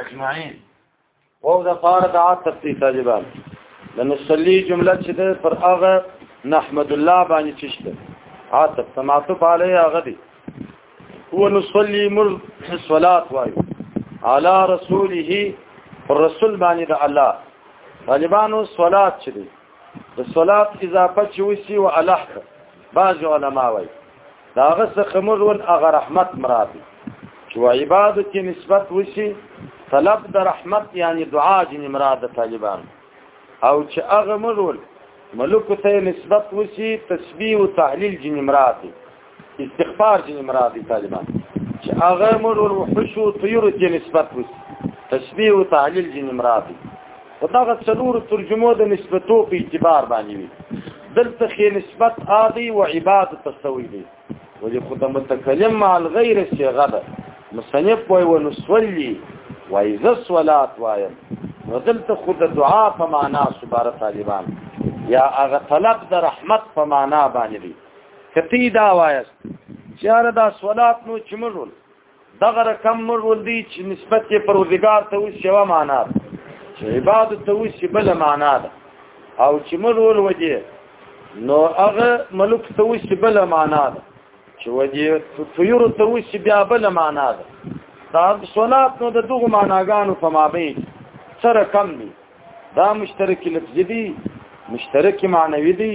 اجمعين او د فار د عاطف تی طالبان د نصلی جمله چې ده پر هغه نحمد الله باندې چشته عاطف سمعتف علی هغه دی هو نصلی مر صلات وای علی رسوله الرسول باندې د الله طالبانو صلات چې دی د صلات اضافه چې وسی او الحق بعض علما وایي دا غسه خمر ول اغه رحمت مراد چې عبادت کې نسبت وسی طلب د رحمت یعنی دعا جن مراد طالبان او چې اغه مرول ملک ته نسبت وسی تسبیح او تحلیل جن مراد استغفار جن مراد طالبان چې هغه مور او وحش او طيور کې نسبت وي تشبيه او تعليل جن مراد او دا څلور ترجمه د نسبتو په اعتبار باندې وي دلته کې نسبت عادي او عبادت تسوي دي ولې خدای متکلم مع الغير صيغه ده مصنف وي ونصلي وای ز صلات وایم نو دلته خود دعا په معنا سباره طالبان یا هغه طلب د رحمت په معنا باندې کتی دا وایست چیار دا سولات نو چې مړول دغه رقم مړول دی چې نسبت یې پر وزګار ته اوس یو معنا ده چې عبادت ته اوس بل معنا ده او چې مړول وجه نو هغه ملک ته اوس بل معنا ده چې وجه طيور ته اوس بیا بل معنا ده دا سولات نو د دغه معناګانو په مابین سره کم دي دا مشترک لفظي دي مشترک معنوي دي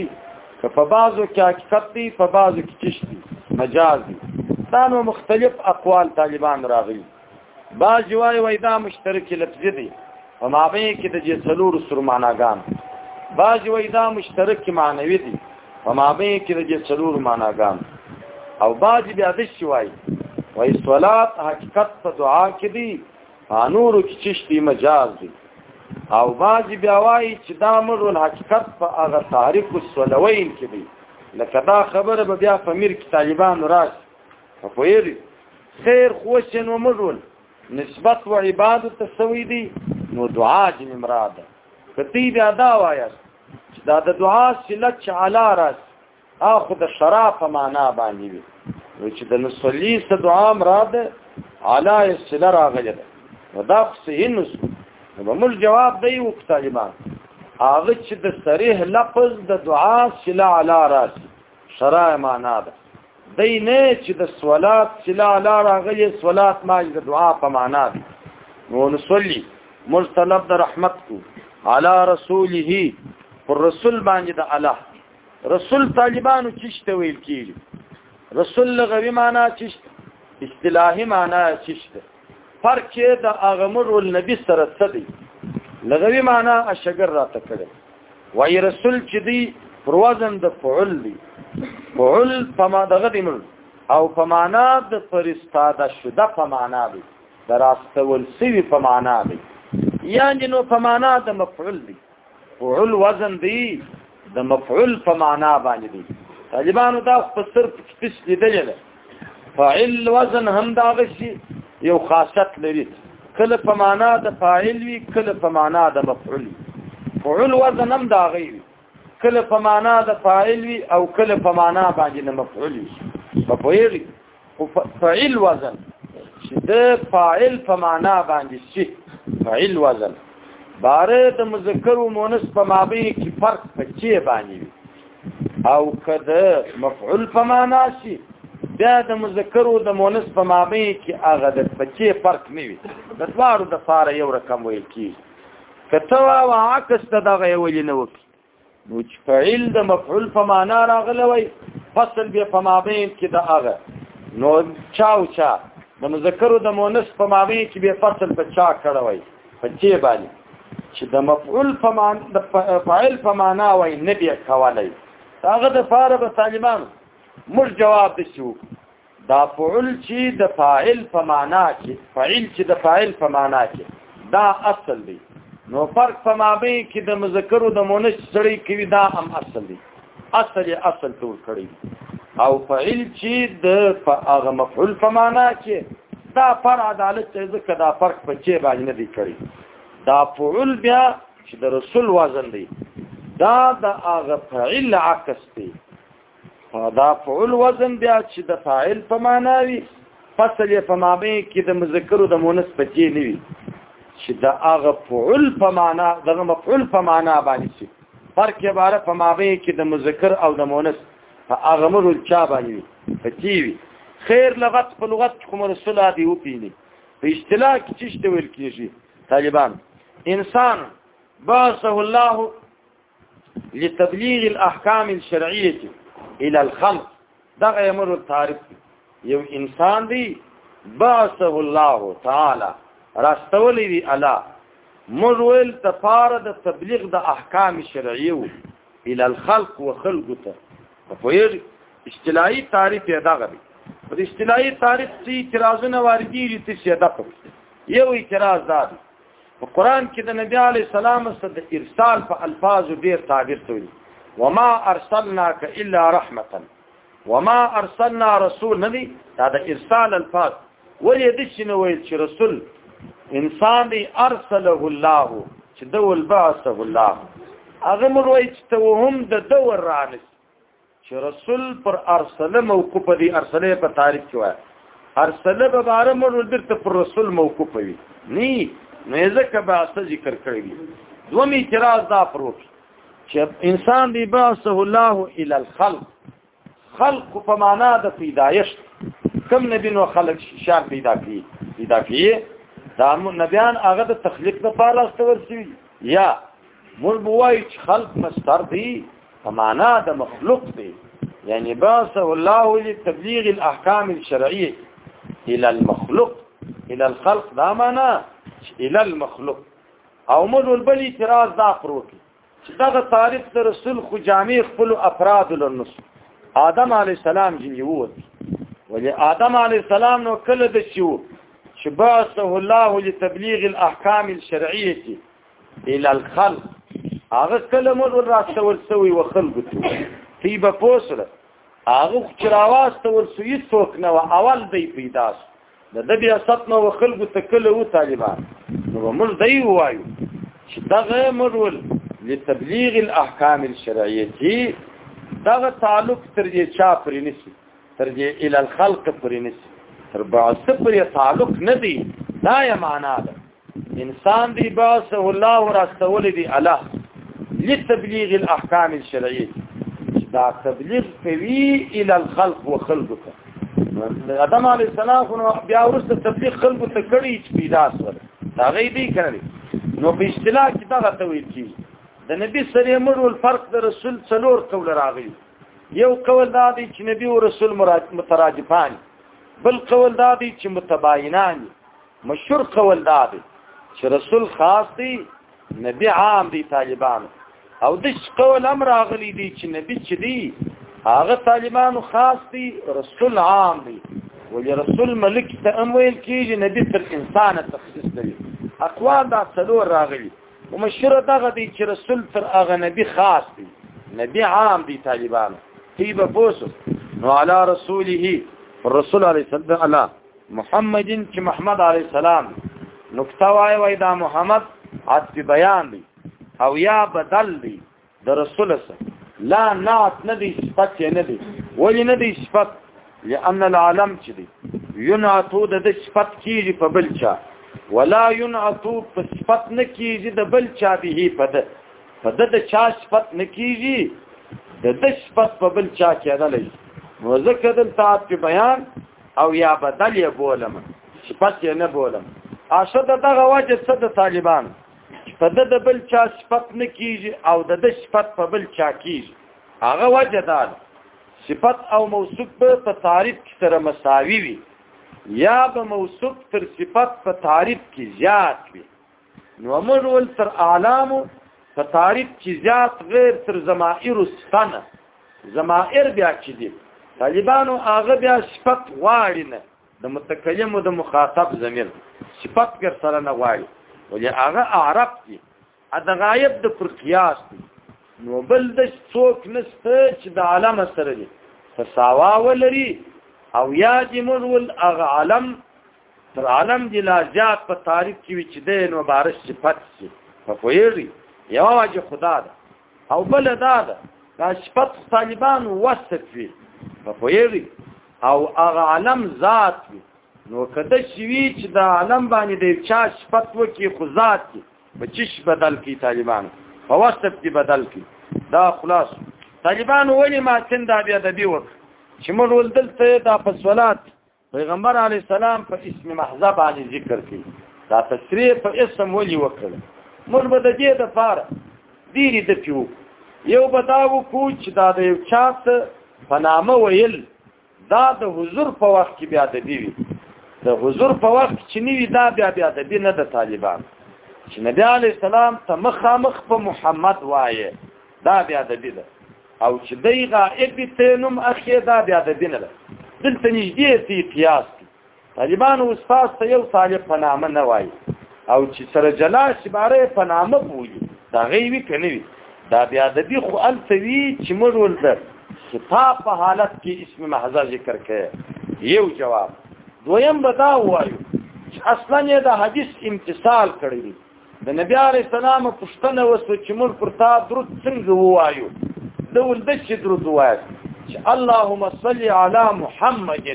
که په بعضو کې حقیقت دي په بعضو کې چش دي مجاز دي دا نو مختلف اقوال طالبان راغلي بعض وای وای دا مشترک لفظي دي په مابین کې د جسلور سر معناګان بعض وای دا مشترک معنوي دي په مابین کې د جسلور معناګان او بعض بیا د شوای وای صلات حقیقت په دعا کې دي نورو کې چشتي مجاز دي او بعضی بیا وایي چې دا مر الحقیقت په هغه تعریف السلوین کې دی لکه دا خبره به بیا په میر کې طالبان راځي په پویری خیر خوشن و مرول نسبت و عبادت تسوی دی نو دعا جن مراده کتی بیا دا وایاست چې دا د دعا سلت چې علا راس او خو د شرع په معنا باندې وي نو چې د نصلی څه دعا مراد علا السله راغلی ده نو دا خو صحیح نس نو به موږ جواب دی و طالبان هغه چې د صریح لفظ د دعا سله علا راسي شرع معنا ده دی نه چې د صلات سله علا راغلی صلات ما د دعا په معنا ده نو نصلی موږ طلب د رحمت کو علا رسوله پر رسول باندې د الله رسول طالبانو چشته ویل کیږي رسول لغوي معنی چشت اصطلاحي معنی چشت فرق یې د اغمر النبي سره څه دی لغوي معنی اشګر راته کړي وای رسول چې دی پر وزن د فعل دی فعل په ما دغه دی مل او په معنا د فرستاده شده په معنا دی دراستول سوی په معنا دی یعنی نو په معنا د مفعول دی فعل وزن دی د مفعول په معنا باندې دی طالبانو دا په صرف سپیس لیدل ده فاعل وزن هم دا غشي یو خاصت لري کله په معنا د فاعل وی کله په معنا د مفعول فعل وزن هم دا غي کله په معنا د فاعل وی او کله په معنا باندې د مفعول وی په پوهیږي او فعل وزن چې د فاعل په معنا باندې شي فعل وزن باره د مذکر او مؤنث په مابین کې فرق پکې باندې او کده مفعول په معنا شي دا د مذکر او د مؤنث په مابین کې هغه د پکې فرق نه وي د دوارو د فار یو رقم ویل کی کته وا عکس ته دغه ویل نه وکړي نو چې فعل د مفعول په معنا راغلی وای فصل به په مابین کې د هغه نو چاو چا د مذکر او د مؤنث په مابین کې به فصل په چا کړه وای په چې باندې چې د مفعول په معنا د فاعل په معنا وای نه به کولای هغه د فار په طالبان مش جواب دي شو دا فعل چې د فاعل په معنا کې فاعل چې د فاعل په معنا کې دا اصل دی نو فرق په مابین کې د مذکر او د مؤنث سره کوي دا هم اصل دی اصل اصل تور کړی او فاعل چې د هغه مفعول په معنا کې دا پر عدالت ته ځکه دا فرق په کې باندې نه دی کړی دا فعل بیا چې د رسول وزن دی دا د هغه فاعل عکس دی دا فعل وزن بیا چې د فاعل په معنا وي فصل یې په مابه کې د مذکر او د مؤنث په کې نه وي چې دا هغه فعل په معنا دغه مفعول په معنا باندې شي فرق یې بار په مابه کې د مذکر او د مؤنث په هغه مرو چا باندې په کې وي خیر لغت په لغت کوم رسول دی او پینی په اصطلاح کې چې څه ویل کیږي طالبان انسان باسه الله لتبلیغ الاحکام الشرعیه الى الخلق دا امر تعریف یو انسان دی بعثه الله تعالی راستولې دی الله موږ ول تفاره د تبلیغ د احکام شرعیه الى الخلق وخلق ته په یوه اصطلاحي تعریف یې دا غوي په اصطلاحي تعریف چې اعتراضونه واردېږي څه شي دا په یو اعتراض دا دی په قران کې د نبی علی سلام سره د ارسال په الفاظو ډیر تعبیر شوی وما ارسلناک الا رحمتا وما ارسلنا رسول ندی دا د ارسال الفاظ ولې د شنو ویل چې رسول انسان دی ارسله الله چې دول بعثه الله هغه مروي چې توهم د دور رانس چې رسول پر ارسله موقوف دی ارسله په تعریف کې وایي ارسله به بار مر درته پر رسول موقوف وي ني نو ځکه به اصل ذکر کړی دی دوم اعتراض دا پروت چې انسان دی باسه الله الى الخلق خلق په معنا د پیدایش کم نبی نو خلق شان پیدا کی پیدا کی دا نبیان هغه د تخلیق لپاره استور شي یا مول بوای چې خلق مستر دی په معنا د مخلوق دی یعنی باس الله لتبلیغ الاحکام الشرعیه الى المخلوق الى الخلق دا معنا الى المخلوق او مول بل اعتراض دا پروت چې دغه تعریف د رسول خو جامع خپل افراد لنس آدم علی السلام جنې ووت ولې آدم علی السلام نو کله د شو چې باس الله لتبلیغ الاحکام الشرعیه ال الخلق هغه کله مور ور راستول سوی و خلق ته تی به پوسره هغه چې راواستول سوی څوک نه اول دی پیدا د د بیا سات نو خلق ته کله و طالبان نو موږ دی وایو چې دغه مرول لتبلیغ الاحکام الشرعیه دغه تعلق تر دې چا پرې نسی تر دې ال الخلق پرې نسی تر بعث پرې تعلق نه دی دا یې معنا ده انسان دی باسه الله راستول دی الله لتبلیغ الاحکام الشرعیه دا تبلیغ کوي الى الخلق وخلقك ادم علی السلام خو بیا ورسته تبلیغ خلق ته کړی چې پیدا سره دا غي دی کړی نو په اصطلاح کې دا غته ویل کی د نبی سره مر ول فرق د رسول څلور قول راغی یو قول دا دی چې نبی او رسول مترادفان بل قول دا دی چې متباینان مشهور قول دا دی چې رسول خاص دی نبی عام دی طالبان او د قول امر اغلی دی چې نبی چې دی هغه طالبان خاص دی رسول عام دی ولې رسول ملک ته امویل کیږي نبی تر انسان تخصیص دی اقوال دا څلور راغلي او مشهور دغه دی چې رسول تر هغه نبی خاص دی نبی عام دی طالبان تیبه پوسو نو علی رسوله الرسول علیه السلام محمدین چې محمد علی السلام نقطه وای وای دا محمد عطف بیان دی او یا بدل دی د رسول سره لا نعت نه دی صفت نه دی ولی نه دی صفت لأن العالم چې دی ينعتو د صفت کیږي په بل چا ولا ينعتو په صفت نه کیږي د بل چا به په د په د چا صفت نه کیږي د د صفت په بل چا کې ادا لګي نو ځکه دلته په بیان او یا بدل یې بولم صفت یې نه بولم اشه د دغه وجه څه د طالبان په د بل چا صفت نه کیږي او د د صفت په بل چا کیږي هغه وجه دا صفت او موصوف په تعریف کې سره مساوي وي یا به موصوف تر صفت په تعریف کې زیات وي نو موږ ول تر اعلامو په تعریف کې زیات غیر تر زمائر ستنه زمائر بیا چې دي طالبانو هغه بیا صفت غواړي نه د متکلم او د مخاطب ضمیر صفت ګر سره نه غواړي ولې هغه عرب دي د غایب د پر قیاس دي نو بل د څوک نسته چې د عالم سره دي فساوا ولري او یا دې موږ ول هغه عالم تر عالم دی لا زیات په تعریف کې وی چې د نو بارش صفت شي په فویری یو واجه خدا ده او بل دا ده دا صفت طالبان وصف وی په فویری او هغه عالم ذات وی نو کده شوی چې دا عالم باندې د چا صفت وکي خو ذات کی بچش بدل کی طالبان په وصف کې بدل کی دا خلاص طالبان ولی ما څنګه بیا د دی وک چې موږ ولدل ته دا په صلات پیغمبر علی السلام په اسم محضه باندې ذکر کړي دا تشریح په اسم ولي وکړ موږ به د دې د فاره ډیری د پیو یو به دا وکړو چې دا د یو چات په نامه ویل دا د حضور په وخت کې بیا د بیوي د حضور په وخت چې نیوي دا بیا بیا د بی نه د طالبان چې نبی علی السلام ته مخامخ په محمد وایي دا بیا د دې ده او چې دی غائب ته نوم اخی دا بیا د دې نه ده دلته نږدې دی قیاس دی طالبان او استاد ته یو طالب په نامه نه وایي او چې سره جلا شباره په نامه بوي دا غیوی کني وي دا بیا د دې خو التوی چې موږ ولته خطاب په حالت کې اسم محضه ذکر کړي یو جواب دویم به دا وایو چې اصلا یې د حدیث امتصال کړی دی د نبی علی السلام پښتنه وسو چې موږ پر تا درود څنګه ووایو د ولد چې درود وایو چې اللهم صل علی محمد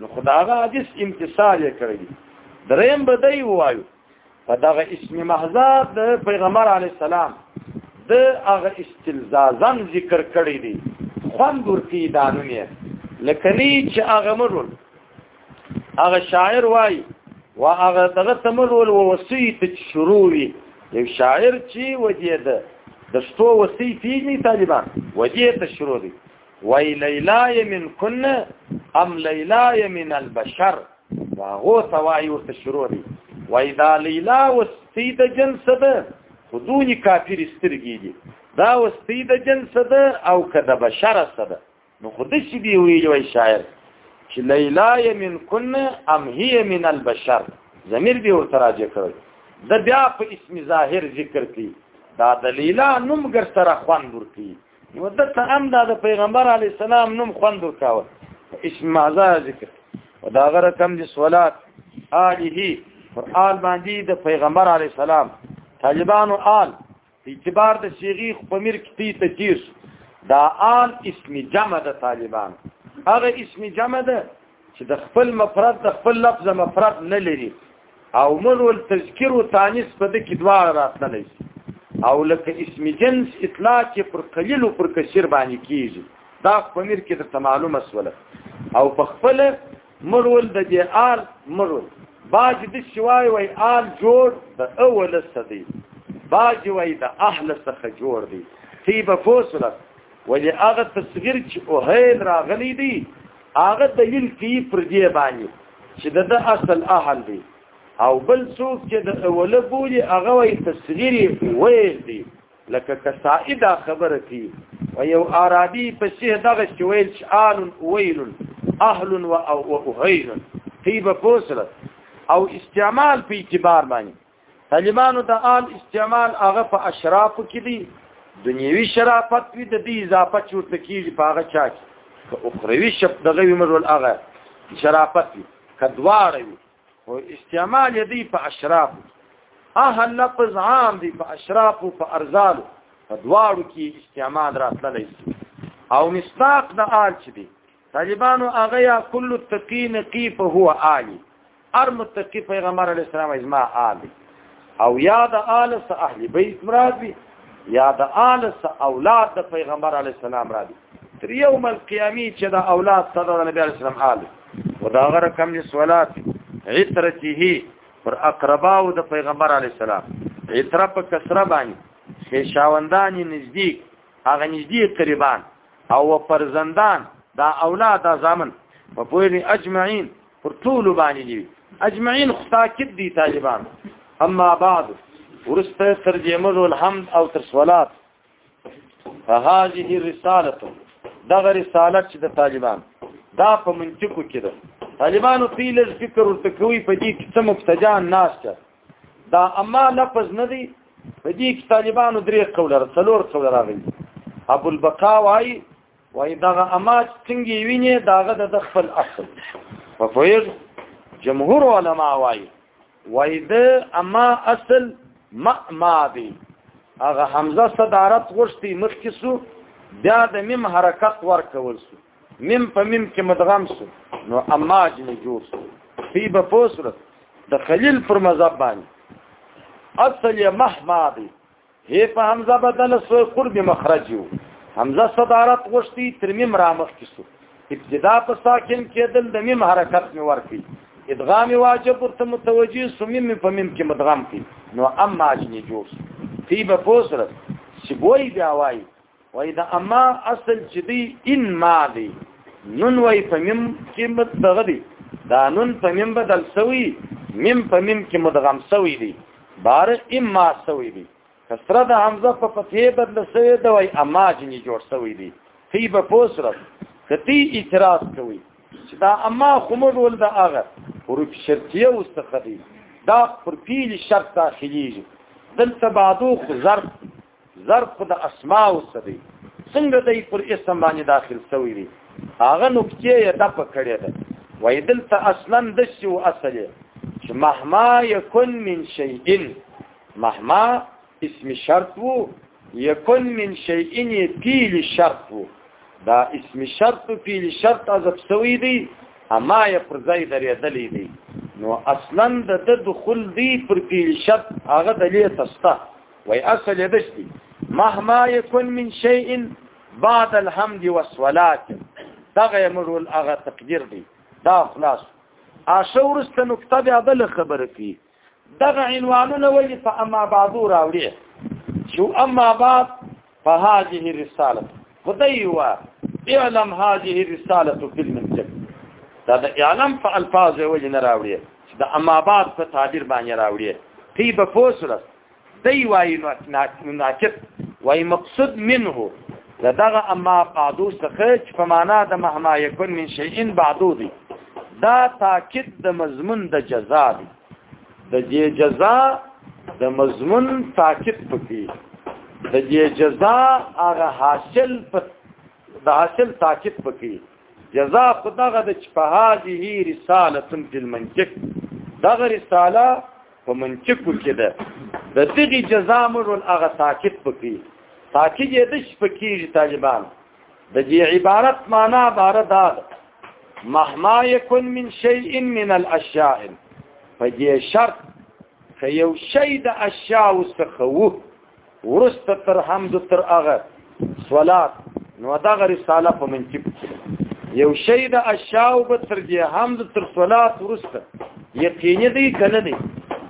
نو خداغه حدیث امتصال کړی دریم بدای وایو په دغه اسم محضا د پیغمبر علی السلام د هغه استلزازن ذکر کړی دی خوند ورکی دانونه لکنی چې هغه مرول هغه شاعر وای وا هغه دغه تمل ول وسی ته شروع وی یو شاعر چی ودی ده د شتو وسی پیږي طالبان ودی ته شروع دی وای لیلا من کن ام لیلا من البشر واغو توای ورته شروع دی وای دا لیلا وسی د جنس ده خودونی کافر سترګی دی دا وسی د جنس ده او کده بشر سره نو خود شي دی ویل وای شاعر چې لیلا ی من کن ام هی من البشر ضمیر به ورته راځي کړی د بیا په اسم ظاهر ذکر کی دا د لیلا نوم ګر سره خوان ورکی نو د تام دا د پیغمبر علی السلام نوم خوان ورکاوه اسم مازه ذکر دا غره کم دي صلات آله قرآن باندې د پیغمبر علی السلام طالبانو آل اعتبار د صيغه په میر کې تجیر دا آن اسم جمع د طالبان هغه اسم جمع ده چې د خپل مفرد د خپل لفظ مفرد نه لري او مرول تذکر او تانیث په دې کې دواړه راتللی او لکه اسم جنس اطلاق پر قلیل او پر کثیر باندې کیږي دا په میر کې د معلومه سوله او په خپل مرول د دې آل مرول باج د شوای وای آل جوړ د اول صدی باج وای د اهل څخه جوړ دی تی به فوسله ولې هغه تصویر چې اوهیل راغلی دی هغه دلیل کی پر دې باندې چې د اصل اهل دی او بل څوک چې د اوله بولی هغه وای تصویر ویل دی لکه کسائی دا خبره کی و یو عربی په شه دغه شویل شان ویل اهل و او هیل طیب پوسره او استعمال په اعتبار باندې طالبانو د آل استعمال هغه په اشراف کې دي دنیوي شرافت وی د دې اضافه چورته کیږي په هغه چا کې اخروی شپ دغه ومر ول هغه شرافت وی کدوار وی او استعمال دی په اشراف اهل لفظ عام دی په اشراف او په ارزالو په دواړو کې استعمال راتللی او مصداق د آل چې دی طالبانو هغه یا کل تقی نقی په هو عالی ار متقی پیغمبر علی السلام ازما عالی او یا د آل سه اهل بیت مراد وی یا د آل سه اولاد د پیغمبر علی السلام مراد وی تر یوم القیامی چې دا اولاد ته د نبی علیه السلام حال او دا غره کم دي صلات عترته پر اقربا او د پیغمبر علیه السلام عتره په کسره باندې خیشاوندان نزدیک هغه نزدیک قریبان او پرزندان دا اولاد دا زامن په پوری اجمعین پر ټول باندې دي اجمعین خطاکد دي طالبان اما بعد ورسته ترجمه الحمد او تر صلات فهذه الرساله دغه رساله چې د طالبان دا په منطقو کې ده طالبانو په لږ فکر ورته کوي په دې کې څه مبتجان ناشته دا اما لفظ نه دی په دې کې طالبانو درې قوله څلور قوله راغلي ابو البقا وايي وای دغه اماج څنګه ویني داغه د خپل اصل په فویز جمهور علما وای وای د اما اصل ما ما دی هغه حمزه صدارت غوښتي مخکې سو بیا د میم حرکت ورکول سو میم په میم کې مدغم سو نو اماج نه جوړ سو فی به فوسرت د خلیل پر مذهب باندې اصل یې مهما دی هي په حمزه بدل سو قرب مخرج یو حمزه صدارت غشتي تر میم رامخ کیسو ابتدا په ساکن کېدل د میم حرکت می ورکی ادغام واجب ورته متوجی سمیم په میم کې مدغم کی نو اما اجنی جوړ تی به پوسره چې وای بیا وای وای دا اما اصل چې دی ان ما دی نون وای په مم کې مدغه دی دا نون په مم بدل سوی مم په مم کې مدغم سوی دی بار اما سوی دی کسره د حمزه په فتحه بدل سوی دی وای اما جنی جوړ سوی دی تی به پوسره کتی اعتراض کوي چې دا اما خمر ول دا اغه حروف شرطیه واستخدی دا پر پیل شرط داخليږي دلته بعدو ظرف ظرف خو د اسماء څخه دی څنګه دی پر اسم باندې داخل شوی دی هغه نقطه یې د پکړې ده وای دلته اصلا د شی او اصله چې مهما یکن من شیئن مهما اسم شرط وو یکن من شیئن پیل شرط وو دا اسم شرط او پیل شرط از شوی دی اما یې پر ځای درېدلې دی نو اصلا د دخول دی پر پیل شرط هغه دلیه تسته وای اصل یې دشتي مهما يكن من شيء بعد الحمد والصلاه دغه امر هغه تقدیر دی دا خلاص اشورسته نقطه بیا بل خبره کی دغه عنوانونه ولې په اما بعضو راوړي شو اما بعد فهذه الرساله خدایوا اعلم هذه الرساله في المنطق دا د اعلم په الفاظ وجه نه راوړي د اما بعد په تعبیر باندې راوړي تی به فوسره دی وای ناکت وای مقصود منه دا دغه اما بعدو څخه چې په معنا د مهما یکون من شیئن بعدو دی دا تاکید د مضمون د جزا دی د دې جزا د مضمون تاکید پکې د دې جزا هغه حاصل په د حاصل تاکید پکې جزا خدغه د چپهاجه رساله تم فی المنطق دغه رساله په منطق کې ده د دغه جزا موږ هغه تاکید پکې تاکید یې د شپکیږي طالبان د دې عبارت معنا بار دا مهما يكن من شيء من الاشياء په دې شرط که یو شی د اشیاء څخه وو ورسته تر حمد تر اغه صلات نو دا غری رساله په منطق یو شی د اشیاء به تر دې حمد تر صلات ورسته یقیني دی کنه دی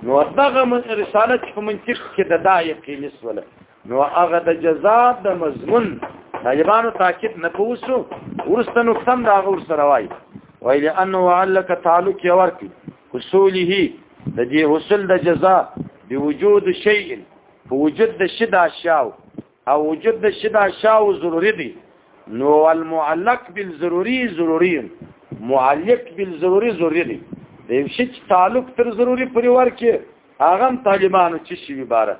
نو دا غو رساله په منطق کې د دا یقیني سواله نو هغه د جزاء د مضمون طالبانو تاکید نه کوسو ورسته نو کم دا غور سره وای وای لانه علک تعلق یا ورکی حصوله د دې حصول د جزاء دی وجود شیء په وجود د شدا شاو او وجود د شدا شاو ضروری دی نو المعلق بالضروری ضروری معلق بالضروری ضروری دی د شي تعلق تر ضروری پرې ورکی هغه طالبانو چې شی عبارت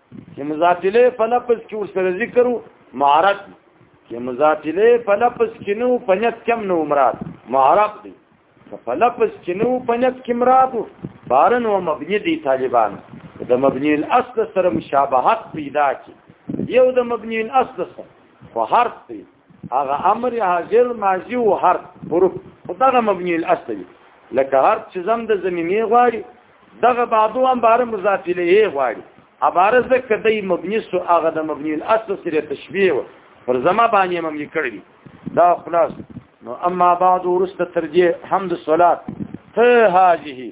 چې مزاتله په لفظ کې ورسره ذکر معرب چې مزاتله په لفظ کې نو پنځت کم نو مراد معرب دی په لفظ کې نو پنځت کې مراد بارن او مبني دي طالبان د مبني الاصل سره مشابهت پیدا کی یو د مبني الاصل سره خو حرف دی هغه امر حاضر ماضی او هر حروف خدغه مبني الاصل دي لکه هر چې زم د زمینه غواړي دغه بعدو هم بار مضاف الیه غواړي عباره ځکه د مبني سو هغه د مبني الاصل سره تشبیه و پر زما باندې هم یې کړی دا خلاص نو اما بعد ورست ترجیح حمد الصلات ته هاجه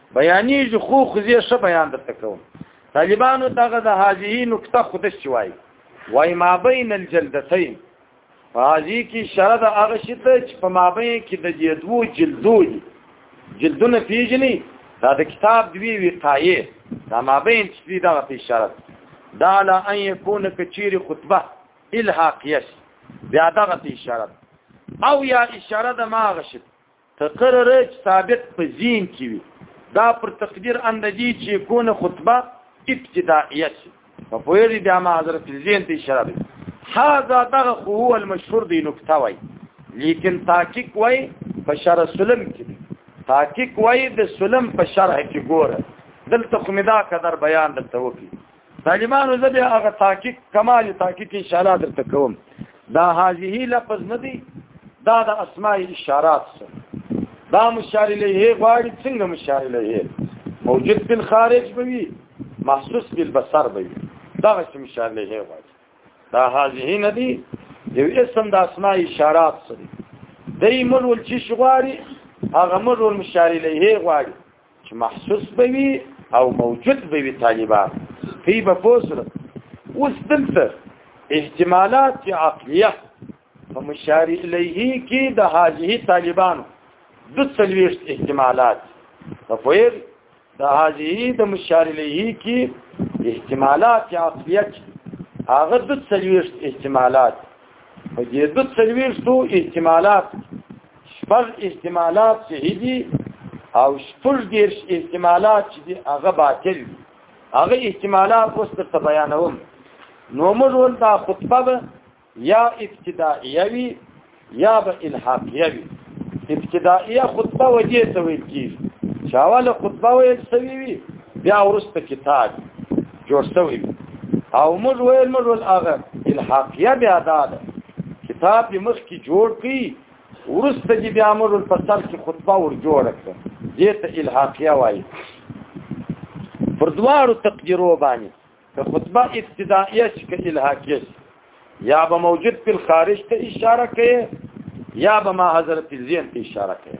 بیانې خو خو زه ښه بیان درته کوم طالبانو دغه د هاجی نقطه خودش چوي وای ما بین الجلدتین هاجی کی شر د هغه شته چې په ما بین کې د دې دوه جلدو دي جلدونه پیژني دا د کتاب دوی وقایه دا ما بین چې دا په شرط دا لا ان یکون کچیر خطبه الحاقیه بیا دغه په شرط او یا اشاره د ما غشت تقرر چې ثابت په زین کې وي دا پر تقدیر اند دي چې کونه خطبه ابتدائیه شي په پوری بیا ما حضرت زین ته اشاره دي هاذا دغه خو هو المشهور دی نکته وای لیکن تحقیق وای په شرع سلم کې تحقیق وای د سلم په شرع کې ګوره دلته خو مدا قدر بیان دلته وکي طالبانو زه به هغه تحقیق کمال تحقیق ان شاء الله درته کوم دا هذه لفظ نه دی دا د اسماء اشارات سره دا مشار الیه غواړي څنګه مشار الیه موجود په خارج بوي محسوس په بصر بوي دا چې مشار الیه غواړي دا هذه نه دی یو اسم د اسماء اشارات سره دای مول چې شغواړي هغه مول مشار الیه غواړي چې محسوس به وي او موجود به وي طالبان هی به پوسره اوس دلته احتمالات عقلیه په مشار الیه کې د هاجه طالبانو د څلويشت احتمالات په پوهر د هاجه د مشار الیه کې احتمالات عقلیه هغه د څلويشت احتمالات په دې د څلويشتو احتمالات شپږ احتمالات صحیح دي او شپږ دیر احتمالات چې دي هغه باطل دي هغه احتمالات اوس ته بیانوم نو موږ ولدا خطبه به یا ابتدائیه وی یا به الحاقیه وی ابتدائیه خطبه وجه ته ویل کیږي شاواله خطبه ویل سوي وی بیا ورسته کتاب جوړ شوی او موږ ویل موږ ول هغه الحاقیه بیا دا ده کتاب دې مخ کې جوړ کړي ورسته دې بیا موږ په سر کې خطبه ور جوړ کړه دې ته الحاقیه وایي پر دوارو تقدیرو باندې که خطبه ابتدائیه شي که الحاقیه شي یا به موجود په خارج ته اشاره کوي یا به ما حضرت زین ته اشاره کوي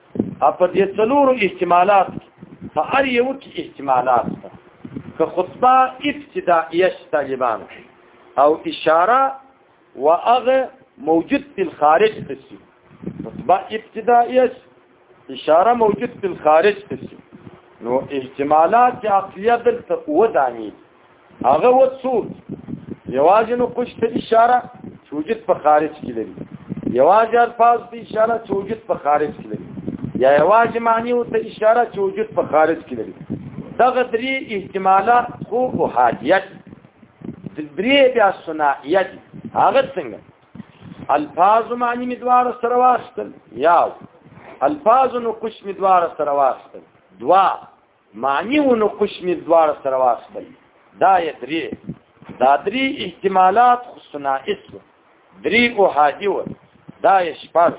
په دې څلورو احتمالات په هر یو کې احتمالات ده که خطبه ابتدائیه طالبان او اشاره واغه موجود په خارج تسي خطبه ابتدائیه اشاره موجود په خارج تسي نو احتمالات عقلیه دلته و دانی هغه و څوک یوازې نو قش ته اشاره چې وجود په خارج کې لري یوازې الفاظ ته اشاره چې وجود په خارج کې لري یا یوازې معنی او ته اشاره چې وجود په خارج کې لري دغه درې احتمالات خو او حاجیت درې بیا صناعیت هغه څنګه الفاظ معنی مدوار سره واستل یا الفاظ نو قش مدوار سره واستل دوا معنی و نقش می دوار سره واخبل دا یې درې دا درې احتمالات خو سنائس و درې او حادی و دا یې شپږ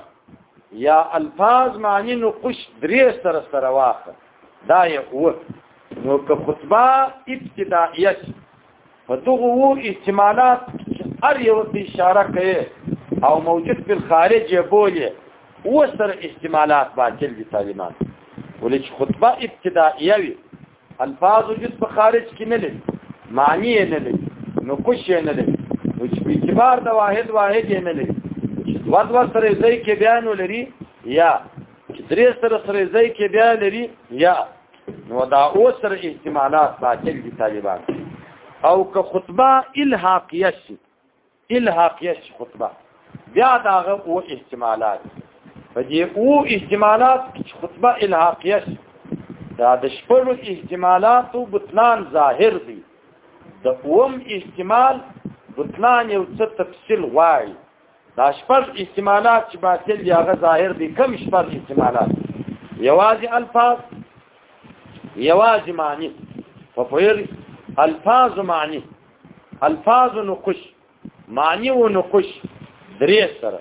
یا الفاظ معنی نقش درې سره سره واخه دا یې و نو که خطبه ابتدائیه په دغه احتمالات هر یو ته اشاره کوي او موجود په خارج بوله و سر احتمالات باطل دي طالبان ولې چې خطبه ابتدائیه وي الفاظ وجود په خارج کې نه لري معنی یې نه لري نو کوش یې نه لري نو چې په اعتبار د واحد واحد یې نه لري دوه دوه سره ځای کې بیان ولري یا درې سره سره ځای کې بیان لري یا نو دا اوس سره احتمالات باطل دي طالبان او که خطبه الحاقیه شي الحاقیه شي خطبه بیا داغه او احتمالات په دې او احتمالات خطبه الحاقیه شي دا د شپږو احتمالاتو بطلان ظاهر دی د اوم احتمال بطلان یو څه تفصیل غواړي دا شپږ استعمالات چې باطل دی هغه ظاهر دي کم شپږ استعمالات یوازې الفاظ یوازې معنی په پویر الفاظ معنی الفاظ نقش معنی و نقش درې سره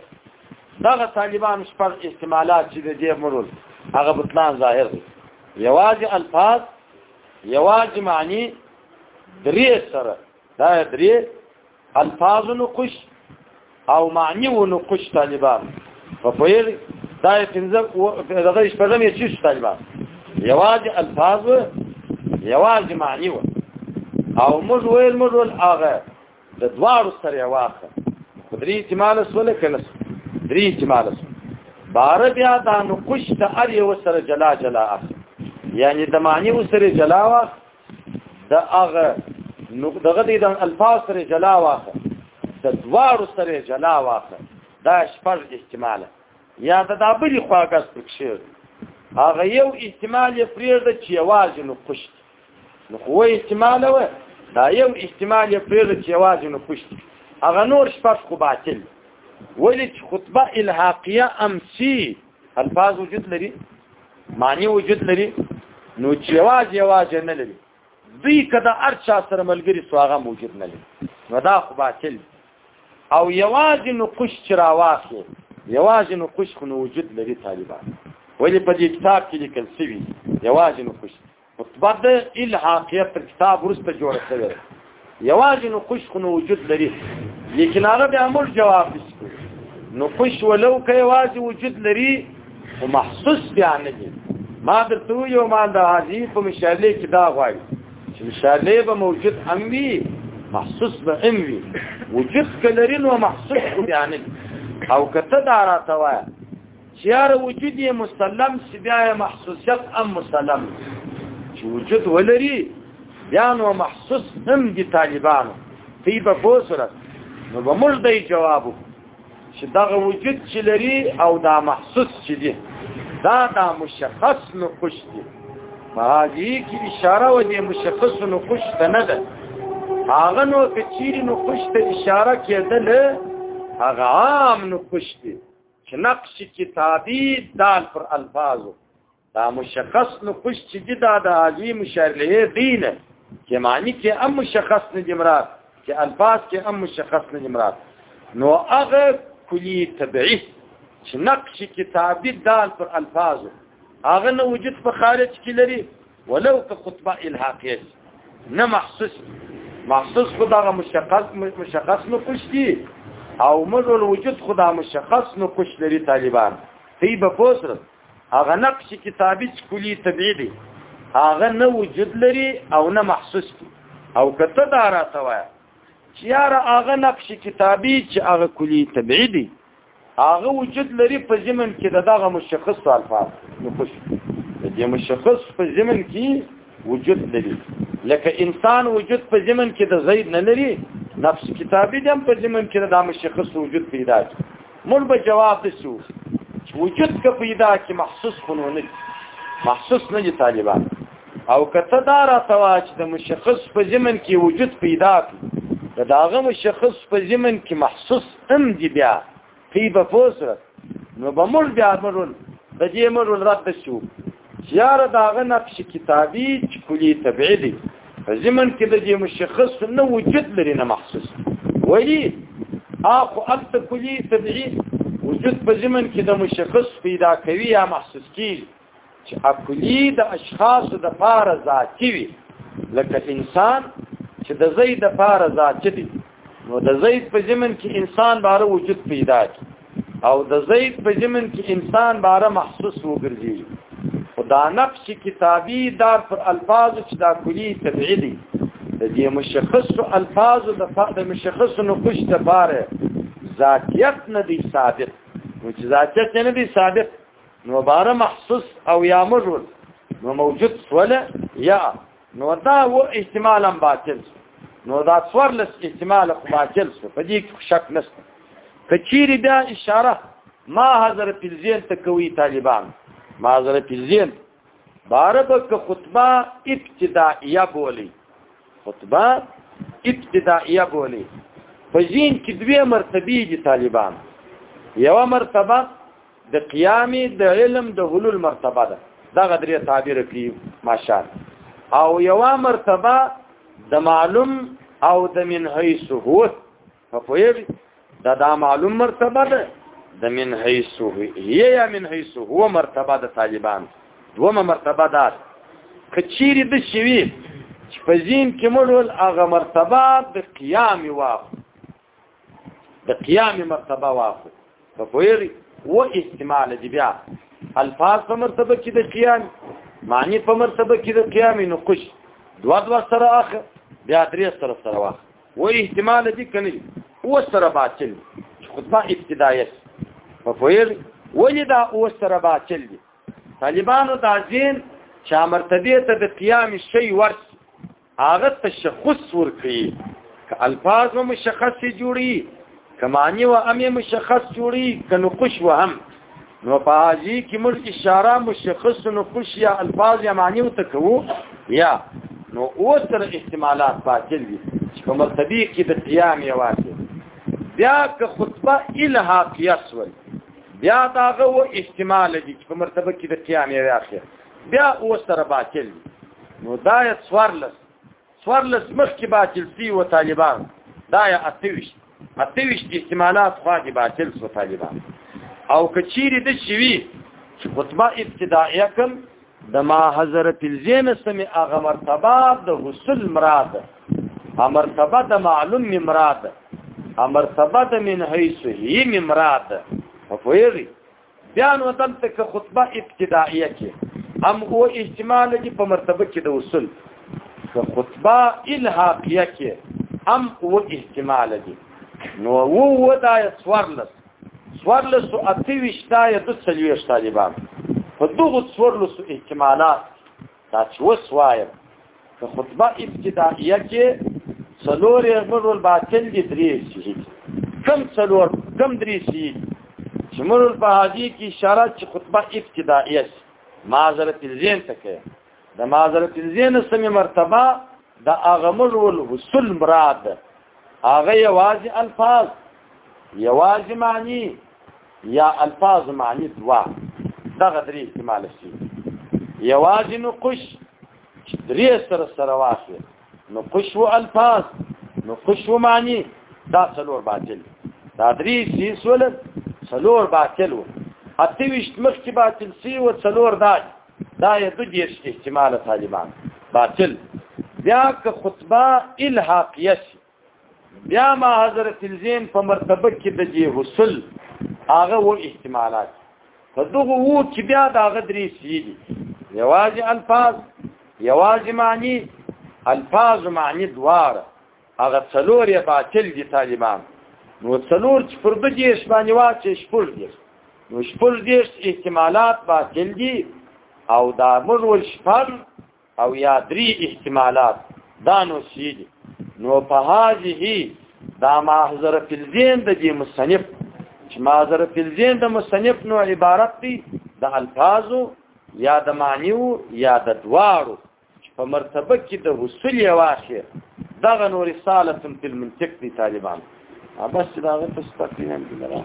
دغه طالبان شپږ استعمالات چې د دې مرول هغه بطلان ظاهر دي یوازې الفاظ یوازې معنی درې سره دا درې الفاظ نقش او معنی و نقش طالبان په پیر دا پنځه دغه شپږم یې چې طالبان یواز الفاظ یواز معنی و او موږ ویل موږ ول هغه د دوارو سره واخه درې احتمال سره کنه درې احتمال سره بار بیا دا نو قشت ار یو سره جلا جلا اخ یعنی د معنی سره جلا واخ دا هغه نو دغه دې د الفاظ سره جلا واخه د دوار سره جلا واخه دا شپږ احتمال یا د دابلی خواګس پکشیر هغه یو احتمال یې پرېږده چې یوازې نو پښت نو خو احتمال و دا یو احتمال یې پرېږده چې یوازې نو پښت هغه نور شپږ خو باطل ولی چې خطبه الحاقیه امسی الفاظ وجود لري معنی وجود لري نو جواز جواز نه لري دوی کدا ارچا سره ملګری سواغه موجود نه لري نو دا خو باطل او یواز نو قش چراواخه یواز نو قش خو وجود لري طالبان ولی په دې کتاب کې لیکل شوی یواز نو قش خطبه د الحاقیت تر کتاب ورسته جوړ شوی یوازې نو خوش خو نو وجود لري لیکن هغه د عمل جواب دي نو خوش ولو که یوازې وجود لري او محسوس بیا نه دي ما درته یو ما د حاجی په مشالې کې دا غواړي چې مشالې به موجود هم وي محسوس به هم وي وجود کلري نو محسوس بیا نه دي او کته دا راته وایي چیار وجود یې مسلم سی بیا محسوسیت ام مسلم چې وجود ولري بیا نو محسوس هم دي طالبانو تی په فوسره نو به موږ دی جواب چې دغه وجود چې لري او دا محسوس چې دي دا دا مشخص نو خوش دي ماجی کی اشاره و دې مشخص نو خوش ته نه ده هغه نو کچیر نو خوش ته اشاره کېدل هغه عام نو خوش دي چې نقش کتابي دال پر الفاظو دا مشخص نو خوش چې دا د عالی مشار له دین چې معنی کې ام مشخص نه جمرات چې الفاظ کې ام مشخص نه جمرات نو هغه کلی تبعی چې نقش کتابي دال پر الفاظو هغه نه وجود په خارج کې لري ولو که خطبه الحاقیه نه مخصوص مخصوص خدا مشخص مشخص نو کشتی او مزول وجود خدا مشخص نو کش لري طالبان هی به پوسر هغه نقش کتابی کلی طبیعی دی هغه نه وجود لري او نه محسوس کی او کته دارا توایا چیار هغه نقش کتابی چې هغه کلی طبیعی دی هغه وجود لري په زمن کې د دغه مشخص الفاظ نو خوش د مشخص په زمن کې وجود لري لکه انسان وجود په زمن کې د زید نه لري نفس کتابي دم په زمن کې د مشخص وجود پیدا کی مون به جواب دسو وجود که پیدا کی محسوس خونو نه محسوس نه دي طالبان او کته دا را تواج د مشخص په زمن کې وجود پیدا کی داغه مشخص په زمن کې محسوس هم جی بیا کی به فوسره نو به مول بیا مرول د دې مرول رد شو یاره داغه نقش کتابي چې کلی طبيعي دي زمن کې د دې مشخص نه وجود لري نه محسوس ولی اخو البته کلی طبيعي وجود په زمن کې د مشخص پیدا کوي یا محسوس کیږي چې عقلی د اشخاص د پاره ذاتی وي لکه انسان چې د زید د پاره ذاتی دی نو د زید په زمن کې انسان باره وجود پیدا کی او د زید په زمن کې انسان باره محسوس وګرځي خدا نفس کتابی دار پر الفاظ چې دا کلی تبعی دي د دې مشخص الفاظ د مشخص نقش د پاره ذاتیت نه دی ثابت نو چې ذاتیت نه دی ثابت نو بار محسوس او یا مجول نو موجود سوله یا نو دا و احتمالا باطل نو دا څور لس احتمال خو باطل سو په دې کې شک نشته کچيري دا اشاره ما حضر پلزین ته کوي طالبان ما حضر پلزین باربک خطبه ابتدائیه بولی خطبه ابتدائیه بولی په ځین کې دوه مرتبه دي طالبان یو مرتبه د قیام د علم د حلول مرتبه ده دا غدري تعبیر کوي ماشال او یو مرتبه د معلوم او د من حیث هو په پوهیږي دا دا معلوم مرتبه ده د من حیث هو یا من حیث هو مرتبه د طالبان دومه مرتبه ده کچيري د شوی چې په زین کې مول هغه مرتبه د قیام واف د قیام مرتبه واخو په پوری و استعمال دی بیا الفاظ په مرتبه کې د قیام معنی په مرتبه کې د قیام نقش دوا دوا سره اخر بیا درې سره سره واخ و احتمال دي کني و سره باطل خطبه ابتدایت په پویر ولې دا و سره باطل دي طالبانو دا ځین چې مرتبه ته د قیام شی ورس هغه تشخص ورکړي ک الفاظ و مشخص جوړي کمانی و ام مشخص جوړي ک نقش و هم نو پاجي کې موږ اشاره مشخص نقش یا الفاظ یا معنی و تکو یا نو اوس تر احتمالات باطل دي چې په مرتبه کې د قیام یواسي بیا که خطبه الها قیاس ول بیا داغه و احتمال دي چې په مرتبه کې د قیام یواسي بیا اوس سره باطل نو دا یې څوارلس څوارلس مخکې باطل سی و طالبان دا یې اتویش اتویش د استعمالات خوا دي باطل سو طالبان او کچيري د شوي خطبه ابتدائیه کوم د ما حضرت الزین سمي هغه مرتبه د حصول مراد ا مرتبه د معلوم مراد ا مرتبه د من حيث هي مراد فويري بیا نو دلته که خطبه ابتدائیه کې هم او اجتماع لګي په مرتبه کې د اصول که خطبه الحاقیه کې هم او اجتماع لګي نو وو و دا سوارلس سوارلس او اتويشتا یا د سلويشتا دی باب په دغه سوارلس اجتماعات دا چې اوس وایم که خطبه ابتدائیه کې څلور یې مرول باطل دي درې شي کم څلور کم درې شي چې مرول په حاجی کې اشاره چې خطبه ابتدائیه شي معذرت الزین ته کې د معذرت الزین سمې مرتبه د هغه مرول وصول مراد هغه یوازې الفاظ یوازې معنی یا الفاظ معنی دوا دغه درې احتمال شي یوازې نو قش درې سره سره واخلي نو قش و الفاظ نو قش و معنی دا څلور باطل دا درې شي سول څلور باطل و اته وشت مخ کې باطل سی و څلور دا دا یې د دې احتمال طالبان باطل بیا که خطبه الحاقیه بیا ما حضرت الزین په مرتبه کې د جې حسل هغه و احتمالات په دغه وو چې بیا دا غدري سي دي یواز الفاظ یواز معنی الفاظ معنی دوار هغه څلور یا باطل دي طالبان نو څلور چې پر بجې اسماني واچې شپږ دي نو شپږ دې احتمالات باطل دي او دا موږ ول شپږ او یا درې احتمالات دا نو سید نو په هذه دا محضر فی الذین د دې مصنف چې محضر فی الذین د مصنف نو عبارت دی د الفاظو یا د معنیو یا د دواړو په مرتبه کې د وصول یواشه دغه نو رساله فی المنطق دی طالبان بس دا غته تقریبا